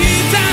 你在。